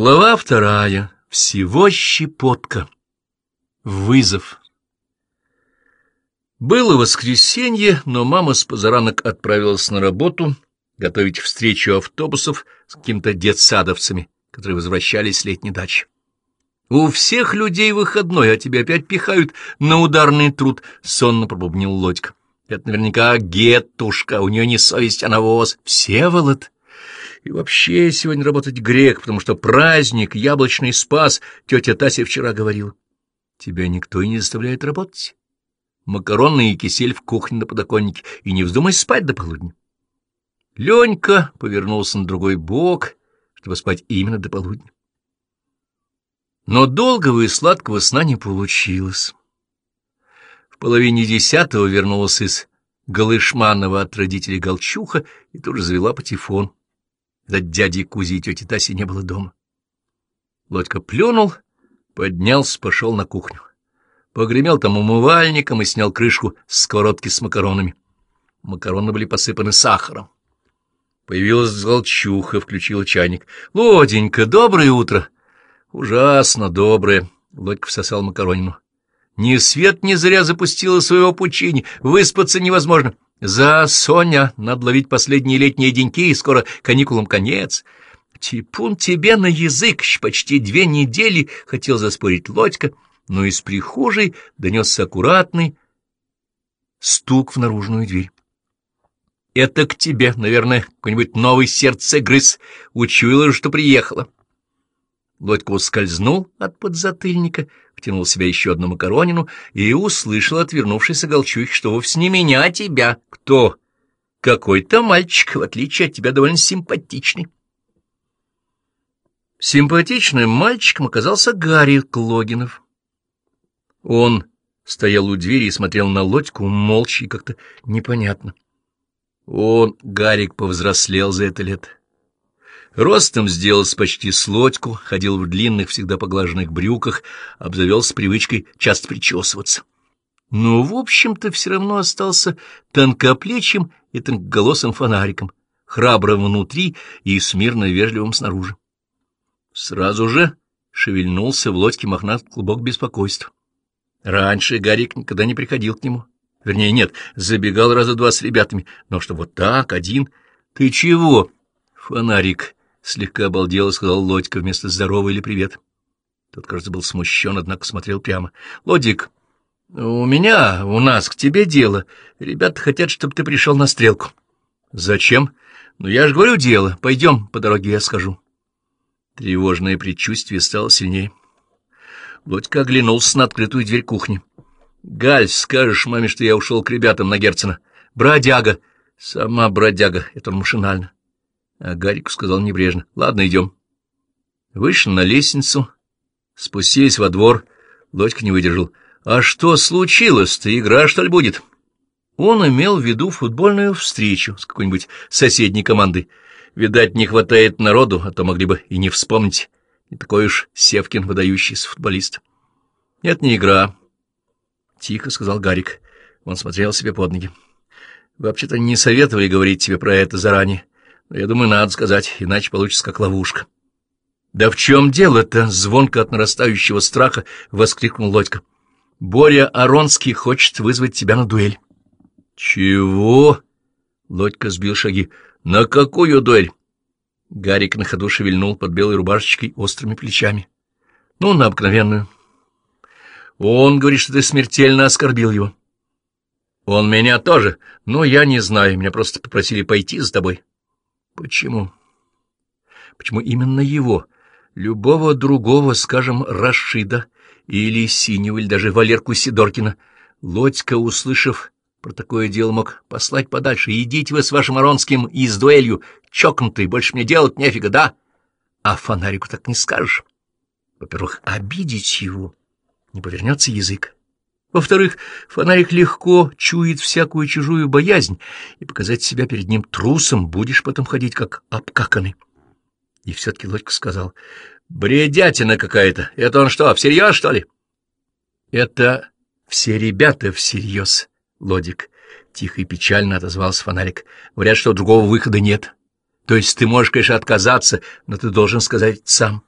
Глава вторая. Всего щепотка. Вызов. Было воскресенье, но мама с позаранок отправилась на работу готовить встречу автобусов с какими-то детсадовцами, которые возвращались с летней дачи. «У всех людей выходной, а тебя опять пихают на ударный труд», — сонно пробубнил Лодька. «Это наверняка гетушка, у нее не совесть, а навоз. Всеволод». И вообще сегодня работать грех, потому что праздник, яблочный спас, тетя Тася вчера говорила. Тебя никто и не заставляет работать. Макароны и кисель в кухне на подоконнике, и не вздумай спать до полудня. Ленька повернулся на другой бок, чтобы спать именно до полудня. Но долгого и сладкого сна не получилось. В половине десятого вернулась из Галышманова от родителей Голчуха и тоже завела патефон. Да дяди Кузи и тети Таси не было дома. Лодька плюнул, поднялся, пошел на кухню. Погремел там умывальником и снял крышку с сковородки с макаронами. Макароны были посыпаны сахаром. Появилась Голчуха, включила чайник. — Лоденька, доброе утро! — Ужасно доброе. Лодька всосал макаронину. — Ни свет не зря запустила своего пучини, выспаться невозможно. — за, Соня, надо ловить последние летние деньки, и скоро каникулам конец. Типун тебе на язык, почти две недели, — хотел заспорить Лодька, но из прихожей донесся аккуратный стук в наружную дверь. Это к тебе, наверное, какой-нибудь новый сердцегрыз. Учуяла, что приехала. Лодька ускользнул от подзатыльника, втянул в себя еще одну макаронину и услышал отвернувшийся Голчухи, что вовсе не меня, а тебя. Кто? Какой-то мальчик, в отличие от тебя, довольно симпатичный. Симпатичным мальчиком оказался Гарри Клогинов. Он стоял у двери и смотрел на Лодьку молча и как-то непонятно. Он, Гарик, повзрослел за это лето. Ростом сделался почти слотьку, ходил в длинных, всегда поглаженных брюках, обзавелся привычкой часто причесываться. Но, в общем-то, все равно остался тонкоплечим и тонкоголосым фонариком, храбрым внутри и смирно вежливым снаружи. Сразу же шевельнулся в лодьке мохнат клубок беспокойства. Раньше Гарик никогда не приходил к нему. Вернее, нет, забегал раза два с ребятами, но что вот так, один... — Ты чего? — Фонарик Слегка обалдело, сказал Лодька вместо «здорово» или «привет». Тот, кажется, был смущен, однако смотрел прямо. — Лодик, у меня, у нас к тебе дело. Ребята хотят, чтобы ты пришел на стрелку. — Зачем? — Ну, я же говорю дело. Пойдем, по дороге я скажу. Тревожное предчувствие стало сильнее. Лодька оглянулся на открытую дверь кухни. — Галь, скажешь маме, что я ушел к ребятам на Герцена. — Бродяга. — Сама бродяга. Это он машинально. А Гарик сказал небрежно. — Ладно, идем. Вышли на лестницу, спустились во двор. Лодька не выдержал. — А что случилось-то? Игра, что ли, будет? Он имел в виду футбольную встречу с какой-нибудь соседней командой. Видать, не хватает народу, а то могли бы и не вспомнить. Не такой уж Севкин выдающийся футболист. — Нет, не игра. — Тихо сказал Гарик. Он смотрел себе под ноги. — Вообще-то не советовали говорить тебе про это заранее. Я думаю, надо сказать, иначе получится как ловушка. — Да в чем дело-то? — звонко от нарастающего страха воскликнул Лодька. — Боря Аронский хочет вызвать тебя на дуэль. — Чего? — Лодька сбил шаги. — На какую дуэль? Гарик на ходу шевельнул под белой рубашечкой острыми плечами. — Ну, на обыкновенную. Он говорит, что ты смертельно оскорбил его. — Он меня тоже, но я не знаю, меня просто попросили пойти за тобой. — Почему? Почему именно его? Любого другого, скажем, Рашида или Синего, или даже Валерку Сидоркина, Лодька, услышав про такое дело, мог послать подальше. Идите вы с вашим Аронским и с дуэлью, чокнутый, больше мне делать нефига, да? А фонарику так не скажешь. Во-первых, обидеть его не повернется язык. Во-вторых, фонарик легко чует всякую чужую боязнь, и показать себя перед ним трусом будешь потом ходить как обкаканный. И все-таки Лодька сказал, — Бредятина какая-то. Это он что, всерьез, что ли? — Это все ребята всерьез, Лодик. Тихо и печально отозвался фонарик. Говорят, что другого выхода нет. То есть ты можешь, конечно, отказаться, но ты должен сказать сам.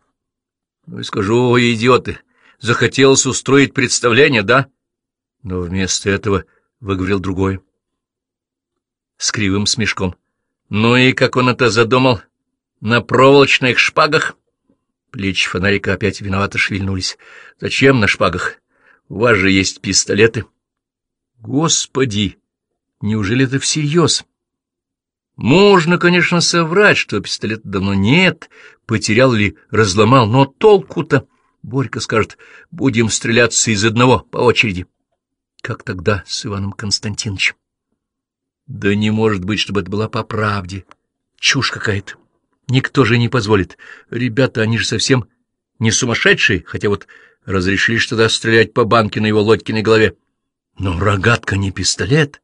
Ну и скажу, идиоты, захотелось устроить представление, да? Но вместо этого выговорил другое. С кривым смешком. Ну и как он это задумал? На проволочных шпагах? Плечи фонарика опять виновато шевельнулись. Зачем на шпагах? У вас же есть пистолеты. Господи! Неужели это всерьез? Можно, конечно, соврать, что пистолета давно нет, потерял или разломал, но толку-то... Борька скажет, будем стреляться из одного по очереди. Как тогда с Иваном Константиновичем? Да не может быть, чтобы это была по правде. Чушь какая-то. Никто же не позволит. Ребята, они же совсем не сумасшедшие, хотя вот разрешили что-то стрелять по банке на его Лодькиной голове. Но рогатка не пистолет.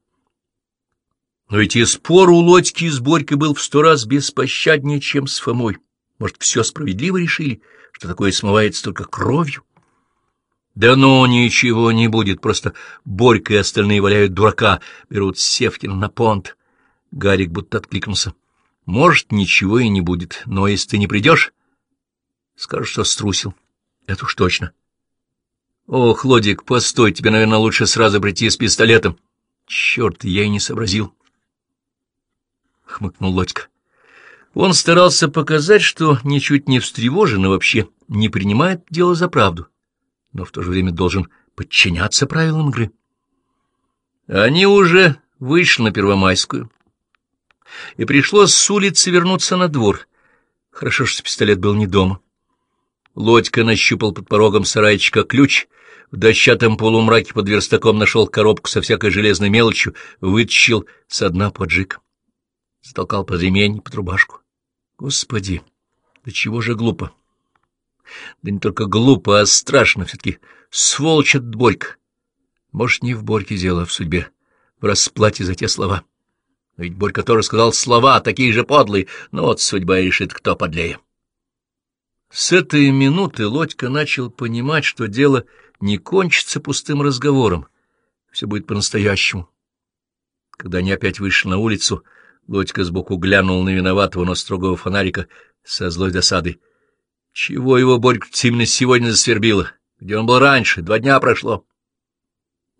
Но ведь и спор у Лодьки с Борькой был в сто раз беспощаднее, чем с Фомой. Может, все справедливо решили, что такое смывается только кровью? Да ну, ничего не будет, просто Борька и остальные валяют дурака, берут Севкина на понт. Гарик будто откликнулся. Может, ничего и не будет, но если ты не придешь, скажешь, что струсил. Это уж точно. Ох, Лодик, постой, тебе, наверное, лучше сразу прийти с пистолетом. Черт, я и не сообразил. — хмыкнул Лодька. Он старался показать, что ничуть не встревожен и вообще не принимает дело за правду, но в то же время должен подчиняться правилам игры. Они уже вышли на Первомайскую, и пришлось с улицы вернуться на двор. Хорошо, что пистолет был не дома. Лодька нащупал под порогом сарайчика ключ, в дощатом полумраке под верстаком нашел коробку со всякой железной мелочью, вытащил со дна поджиг затолкал под ремень, под рубашку. Господи, да чего же глупо? Да не только глупо, а страшно все-таки. Сволочь этот Борька. Может, не в Борьке дело, а в судьбе, в расплате за те слова. Но ведь Борька тоже сказал слова, такие же подлые, но вот судьба решит, кто подлее. С этой минуты Лодька начал понимать, что дело не кончится пустым разговором, все будет по-настоящему. Когда они опять вышли на улицу, Лодька сбоку глянул на виноватого, но строгого фонарика со злой досадой. Чего его Борька именно сегодня засвербило? Где он был раньше? Два дня прошло.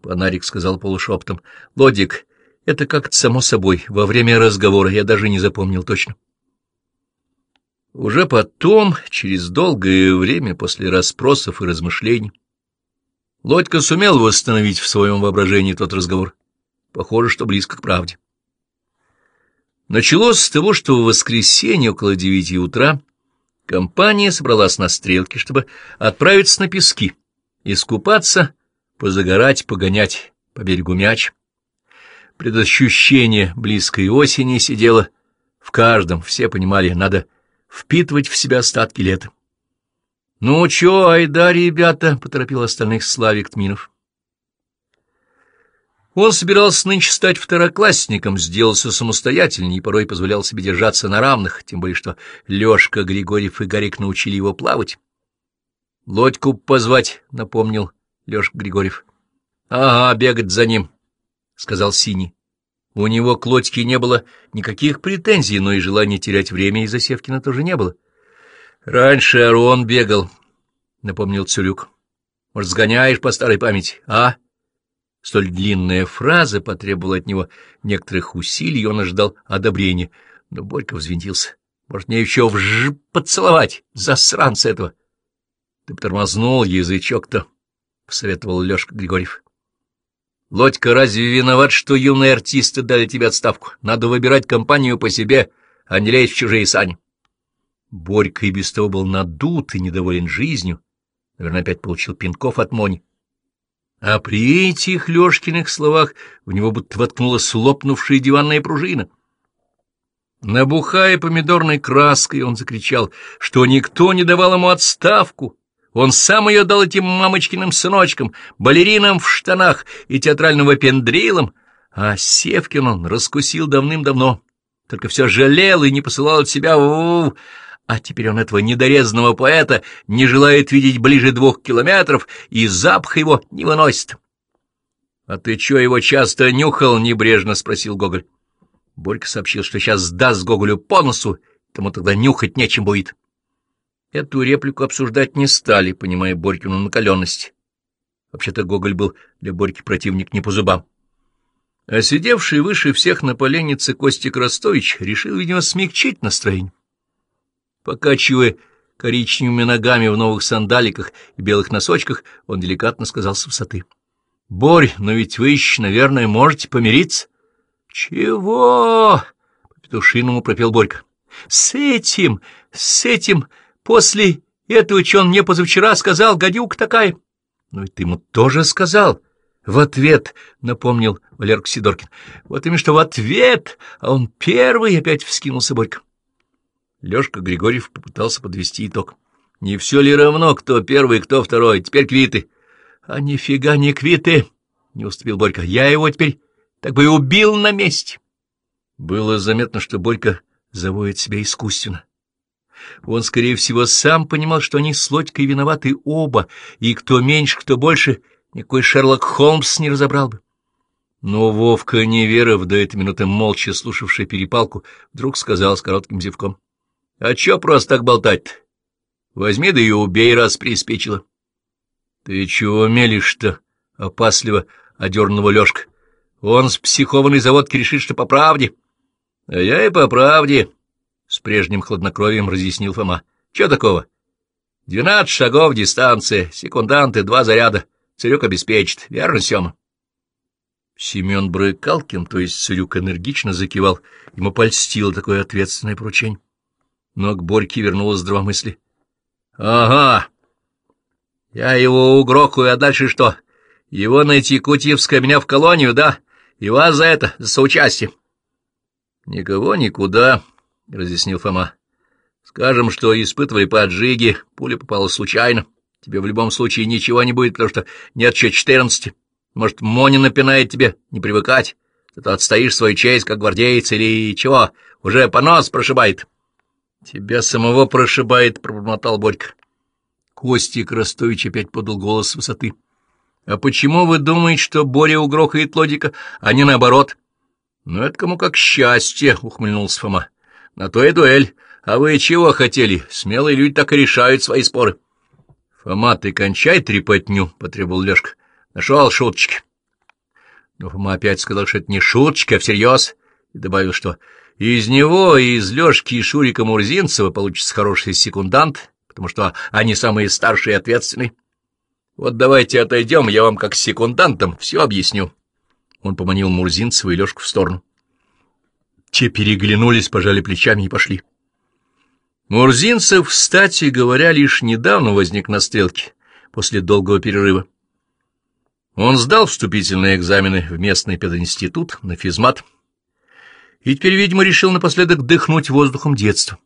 Фонарик сказал полушептом. — Лодик, это как-то само собой. Во время разговора я даже не запомнил точно. Уже потом, через долгое время, после расспросов и размышлений, Лодька сумел восстановить в своем воображении тот разговор. Похоже, что близко к правде. Началось с того, что в воскресенье около девяти утра компания собралась на стрелке, чтобы отправиться на пески, искупаться, позагорать, погонять по берегу мяч. Предощущение близкой осени сидело в каждом, все понимали, надо впитывать в себя остатки лета. — Ну чё, айда, ребята, — поторопил остальных Славик Тминов. Он собирался нынче стать второклассником, сделался самостоятельнее и порой позволял себе держаться на равных, тем более что Лёшка, Григорьев и Гарик научили его плавать. — Лодьку позвать, — напомнил Лёшка Григорьев. — Ага, бегать за ним, — сказал Синий. У него к Лодьке не было никаких претензий, но и желания терять время из-за Севкина тоже не было. — Раньше Арон бегал, — напомнил Цюрюк. — Может, сгоняешь по старой памяти, а? — Столь длинная фраза потребовала от него некоторых усилий, он ожидал одобрения. Но Борька взвинтился. Может, мне еще вж поцеловать, засранца этого? — Ты тормознул язычок-то, — посоветовал Лёшка Григорьев. — Лодька разве виноват, что юные артисты дали тебе отставку? Надо выбирать компанию по себе, а не лезть в чужие сани. Борька и без того был надут и недоволен жизнью. Наверное, опять получил пинков от Мони. А при этих Лёшкиных словах в него будто воткнулась лопнувшая диванная пружина. Набухая помидорной краской, он закричал, что никто не давал ему отставку. Он сам ее дал этим мамочкиным сыночкам, балеринам в штанах и театральным вапендрилам, а Севкин он раскусил давным-давно, только все жалел и не посылал от себя в а теперь он этого недорезанного поэта не желает видеть ближе двух километров, и запах его не выносит. — А ты чё его часто нюхал? — небрежно спросил Гоголь. Борька сообщил, что сейчас сдаст Гоголю по носу, тому тогда нюхать нечем будет. — Эту реплику обсуждать не стали, понимая Борькину накаленность. Вообще-то Гоголь был для Борьки противник не по зубам. А сидевший выше всех на поленнице Костик Ростович решил, видимо, смягчить настроение. Покачивая коричневыми ногами в новых сандаликах и белых носочках, он деликатно сказал с высоты. — Борь, но ведь вы еще, наверное, можете помириться. — Чего? — по-петушиному пропел Борька. — С этим, с этим, после этого, что он мне позавчера сказал, гадюка такая. — Ну и ты ему тоже сказал. — В ответ, — напомнил Валерка Сидоркин. — Вот именно что в ответ, а он первый опять вскинулся Борька. Лёшка Григорьев попытался подвести итог. — Не все ли равно, кто первый, кто второй? Теперь квиты. — А нифига не квиты, — не уступил Борька. — Я его теперь так бы и убил на месте. Было заметно, что Борька заводит себя искусственно. Он, скорее всего, сам понимал, что они с Лодькой виноваты оба, и кто меньше, кто больше, никакой Шерлок Холмс не разобрал бы. Но Вовка, не верив до этой минуты молча слушавший перепалку, вдруг сказал с коротким зевком. — А чё просто так болтать-то? Возьми да и убей, раз приспичило. — Ты чего мелешь-то? — опасливо одернула Лёшка. — Он с психованной заводки решит, что по правде. — А я и по правде, — с прежним хладнокровием разъяснил Фома. — Чё такого? — Двенадцать шагов дистанция, секунданты, два заряда. Царюк обеспечит, верно, Сёма? Семён Брыкалкин, то есть Царюк, энергично закивал. Ему польстило такое ответственное поручение но к Борьке вернулось здравомыслие. — Ага, я его угрохаю, а дальше что? Его найти Кутьевская, меня в колонию, да? И вас за это, за соучастие. — Никого никуда, — разъяснил Фома. — Скажем, что испытывали поджиги, пуля попала случайно. Тебе в любом случае ничего не будет, потому что нет еще четырнадцати. Может, Моня напинает тебе, не привыкать. Ты отстоишь свою честь, как гвардеец, или чего, уже понос прошибает. —— Тебя самого прошибает, — пробормотал Борька. Костик Ростович опять подал голос с высоты. — А почему вы думаете, что Боря угрохает Лодика, а не наоборот? — Ну, это кому как счастье, — ухмыльнулся Фома. — На то и дуэль. А вы чего хотели? Смелые люди так и решают свои споры. — Фома, ты кончай трепотню, — потребовал Лешка. — Нашел шуточки. Но Фома опять сказал, что это не шуточки, а всерьез, и добавил, что из него и из Лёшки и Шурика Мурзинцева получится хороший секундант, потому что они самые старшие и ответственные. Вот давайте отойдем, я вам как секундантам все объясню. Он поманил Мурзинцева и Лёшку в сторону. Те переглянулись, пожали плечами и пошли. Мурзинцев, кстати говоря, лишь недавно возник на стрелке, после долгого перерыва. Он сдал вступительные экзамены в местный пединститут на физмат, и теперь, видимо, решил напоследок дыхнуть воздухом детства.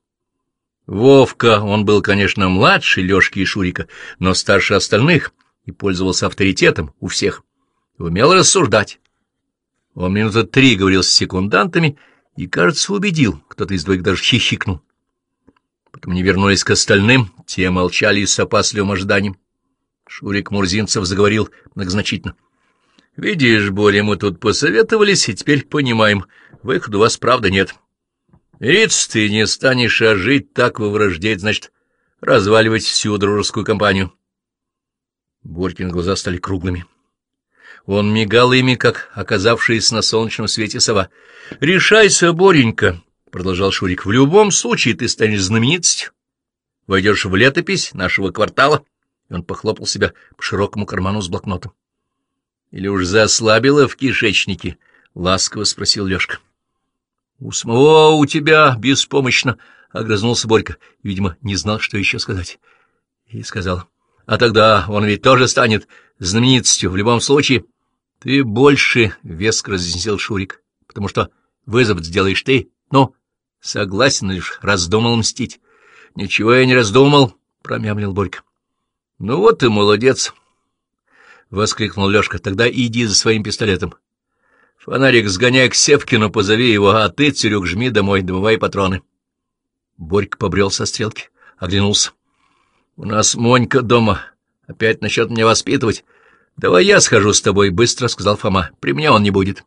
Вовка, он был, конечно, младше Лёшки и Шурика, но старше остальных и пользовался авторитетом у всех. Умел рассуждать. Он минуты три говорил с секундантами и, кажется, убедил, кто-то из двоих даже хихикнул. Потом они вернулись к остальным, те молчали с опасливым ожиданием. Шурик Мурзинцев заговорил многозначительно. — Видишь, Боря, мы тут посоветовались, и теперь понимаем, Выхода у вас, правда, нет. Мириться ты не станешь, а жить так во враждеть, значит, разваливать всю дружескую компанию. Борькин глаза стали круглыми. Он мигал ими, как оказавшаяся на солнечном свете сова. — Решайся, Боренька, — продолжал Шурик, — в любом случае ты станешь знаменитостью. Войдешь в летопись нашего квартала. И он похлопал себя по широкому карману с блокнотом. — Или уж заслабило в кишечнике? — ласково спросил Лёшка. —— У самого у тебя беспомощно, — огрызнулся Борька, видимо, не знал, что еще сказать. И сказал, — а тогда он ведь тоже станет знаменитостью в любом случае. — Ты больше, — веско разнесил Шурик, — потому что вызов сделаешь ты. Ну, согласен лишь, раздумал мстить. — Ничего я не раздумал, — промямлил Борька. — Ну вот ты молодец, — воскликнул Лёшка, — тогда иди за своим пистолетом. Фонарик сгоняй к Севкину, позови его, а ты, Цирюк, жми домой, добывай патроны. Борька побрел со стрелки, оглянулся. — У нас Монька дома. Опять насчет меня воспитывать. — Давай я схожу с тобой, — быстро сказал Фома. — При мне он не будет.